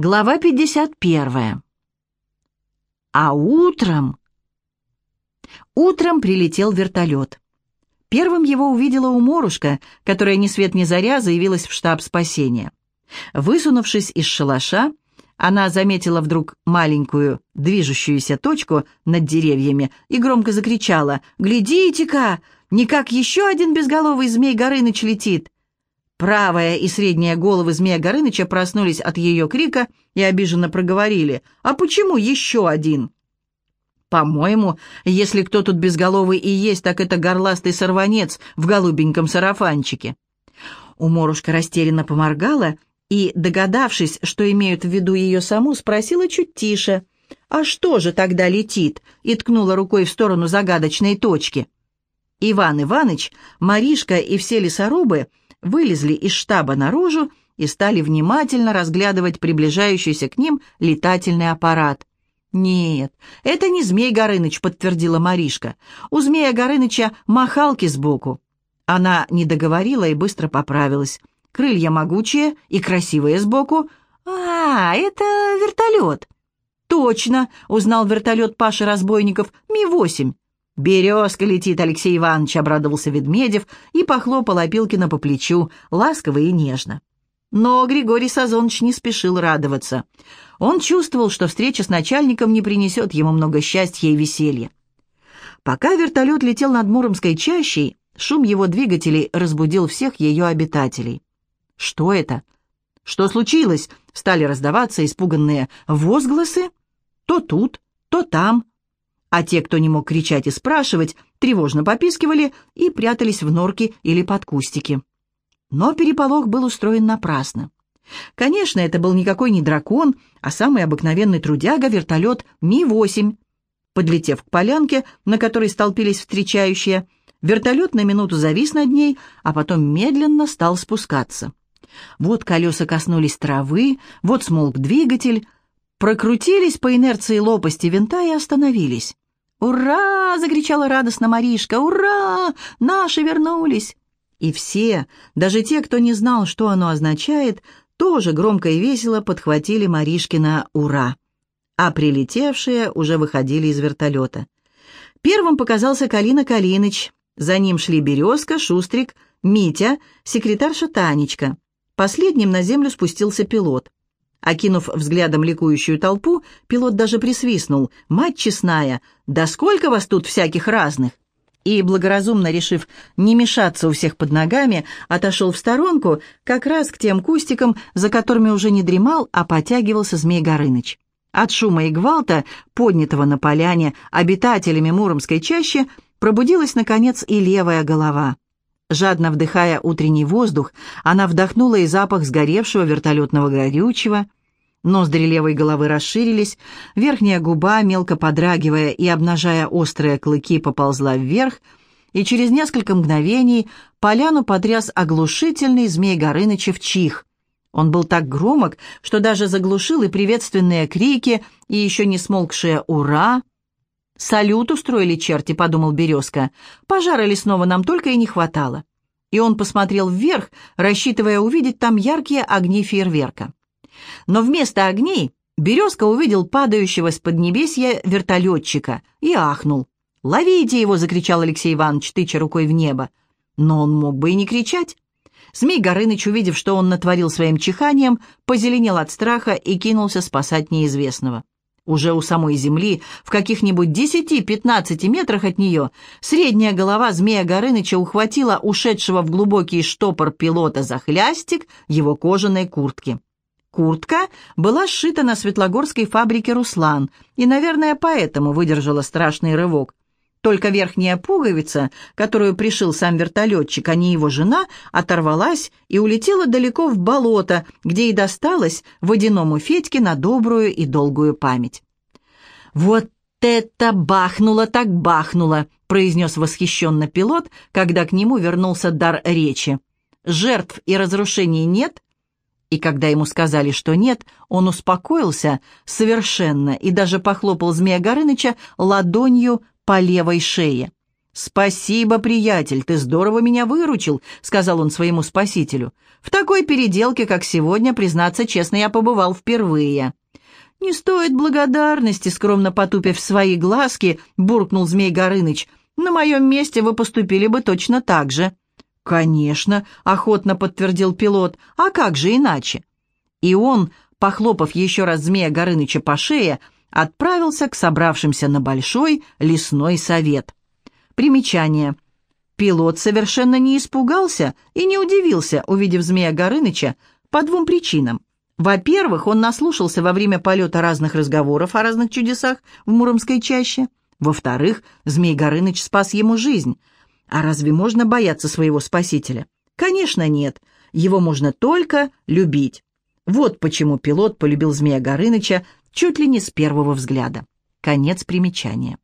Глава 51. А утром... Утром прилетел вертолет. Первым его увидела уморушка, которая ни свет ни заря заявилась в штаб спасения. Высунувшись из шалаша, она заметила вдруг маленькую движущуюся точку над деревьями и громко закричала «Глядите-ка! Никак еще один безголовый змей Горыныч летит!» Правая и средняя головы змея Горыныча проснулись от ее крика и обиженно проговорили. «А почему еще один?» «По-моему, если кто тут безголовый и есть, так это горластый сорванец в голубеньком сарафанчике». Уморушка растерянно поморгала и, догадавшись, что имеют в виду ее саму, спросила чуть тише. «А что же тогда летит?» и ткнула рукой в сторону загадочной точки. Иван Иваныч, Маришка и все лесорубы — вылезли из штаба наружу и стали внимательно разглядывать приближающийся к ним летательный аппарат. «Нет, это не Змей Горыныч», — подтвердила Маришка. «У Змея Горыныча махалки сбоку». Она не договорила и быстро поправилась. «Крылья могучие и красивые сбоку». «А, это вертолет». «Точно», — узнал вертолет Паши Разбойников, Ми-8. «Березка летит, Алексей Иванович», — обрадовался Ведмедев и похлопал Опилкина по плечу, ласково и нежно. Но Григорий Сазонович не спешил радоваться. Он чувствовал, что встреча с начальником не принесет ему много счастья и веселья. Пока вертолет летел над Муромской чащей, шум его двигателей разбудил всех ее обитателей. «Что это? Что случилось?» — стали раздаваться испуганные возгласы. То тут, то там, а те, кто не мог кричать и спрашивать, тревожно попискивали и прятались в норки или под кустики. Но переполох был устроен напрасно. Конечно, это был никакой не дракон, а самый обыкновенный трудяга-вертолет Ми-8. Подлетев к полянке, на которой столпились встречающие, вертолет на минуту завис над ней, а потом медленно стал спускаться. Вот колеса коснулись травы, вот смолк двигатель, прокрутились по инерции лопасти винта и остановились. «Ура!» — закричала радостно Маришка. «Ура! Наши вернулись!» И все, даже те, кто не знал, что оно означает, тоже громко и весело подхватили Маришкина «Ура!». А прилетевшие уже выходили из вертолета. Первым показался Калина Калиныч. За ним шли Березка, Шустрик, Митя, секретарша Танечка. Последним на землю спустился пилот. Окинув взглядом ликующую толпу, пилот даже присвистнул. «Мать честная, да сколько вас тут всяких разных!» И, благоразумно решив не мешаться у всех под ногами, отошел в сторонку, как раз к тем кустикам, за которыми уже не дремал, а потягивался Змей Горыныч. От шума и гвалта, поднятого на поляне обитателями Муромской чащи, пробудилась, наконец, и левая голова. Жадно вдыхая утренний воздух, она вдохнула и запах сгоревшего вертолетного горючего. Ноздри левой головы расширились, верхняя губа, мелко подрагивая и обнажая острые клыки, поползла вверх, и через несколько мгновений поляну потряс оглушительный змей Горынычев чих. Он был так громок, что даже заглушил и приветственные крики, и еще не смолкшее «Ура!» «Салют устроили черти», — подумал Березка. «Пожара лесного нам только и не хватало». И он посмотрел вверх, рассчитывая увидеть там яркие огни фейерверка. Но вместо огней Березка увидел падающего с поднебесья вертолетчика и ахнул. «Ловите его!» — закричал Алексей Иванович, тыча рукой в небо. Но он мог бы и не кричать. Змей Горыныч, увидев, что он натворил своим чиханием, позеленел от страха и кинулся спасать неизвестного. Уже у самой земли, в каких-нибудь 10-15 метрах от нее, средняя голова змея Горыныча ухватила ушедшего в глубокий штопор пилота за хлястик его кожаной куртки. Куртка была сшита на светлогорской фабрике «Руслан» и, наверное, поэтому выдержала страшный рывок. Только верхняя пуговица, которую пришил сам вертолетчик, а не его жена, оторвалась и улетела далеко в болото, где и досталась водяному Федьке на добрую и долгую память. «Вот это бахнуло так бахнуло!» — произнес восхищенно пилот, когда к нему вернулся дар речи. «Жертв и разрушений нет?» И когда ему сказали, что нет, он успокоился совершенно и даже похлопал Змея Горыныча ладонью по левой шее. «Спасибо, приятель, ты здорово меня выручил», — сказал он своему спасителю. «В такой переделке, как сегодня, признаться честно, я побывал впервые». «Не стоит благодарности», — скромно потупив свои глазки, буркнул Змей Горыныч. «На моем месте вы поступили бы точно так же». «Конечно», — охотно подтвердил пилот. «А как же иначе?» И он, похлопав еще раз Змея Горыныча по шее, отправился к собравшимся на большой лесной совет. Примечание. Пилот совершенно не испугался и не удивился, увидев Змея Горыныча, по двум причинам. Во-первых, он наслушался во время полета разных разговоров о разных чудесах в Муромской чаще. Во-вторых, Змей Горыныч спас ему жизнь. А разве можно бояться своего спасителя? Конечно, нет. Его можно только любить. Вот почему пилот полюбил Змея Горыныча чуть ли не с первого взгляда. Конец примечания.